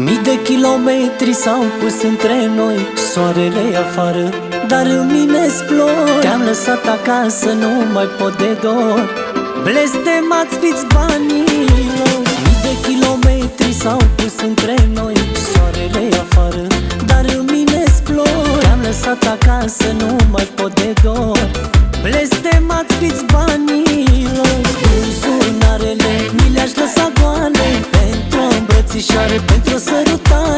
Mii de kilometri s-au pus între noi Soarele afară, dar în mine splor Te-am lăsat acasă, nu mai pot de dor. Blestemați fiți banilor Mii de kilometri s-au pus între noi Soarele afară, dar în mine splor Te-am lăsat acasă, nu mai pot de dor. Blestemați fiți banilor Pentru o îmbrățișare, pentru o sărutare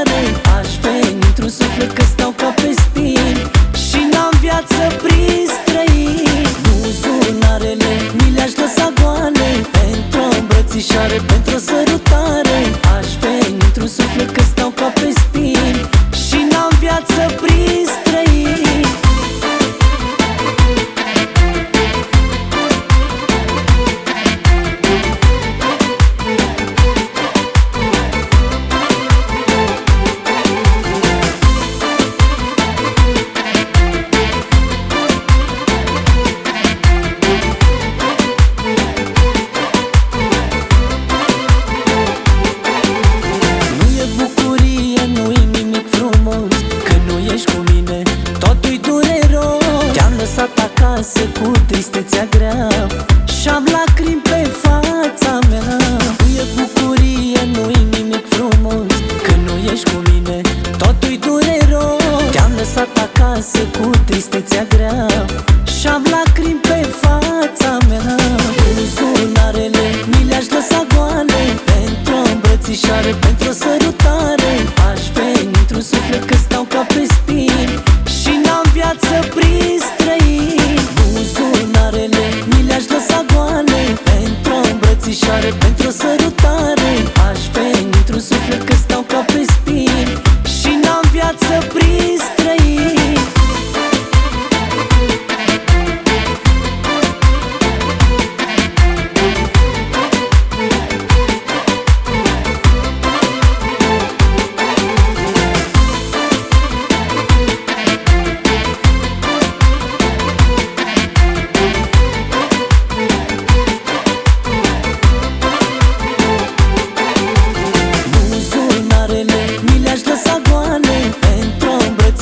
lăsat acasă cu tristețea grea. Și-am lacrimi pe fața mea. Nu e bucurie, nu e nimic frumos Când nu ești cu mine, totul-i dureros. Te-am lăsat acasă cu tristețea grea. Și-am lacrimi pe fața mea. Buzunarele mi le-aș lăsa goale Pentru o îmbrățișare, pentru o sărutare. Aș veni într-un suflet că stau ca pe spin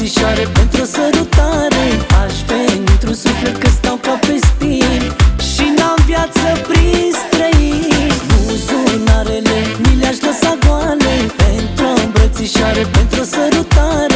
o îmbrățișare, pentru o sărutare. Aș veni într-un suflet că stau ca pe spin Și n-am viață prin străin Buzunarele mi le-aș lăsa goale Pentru o îmbrățișare, pentru o sărutare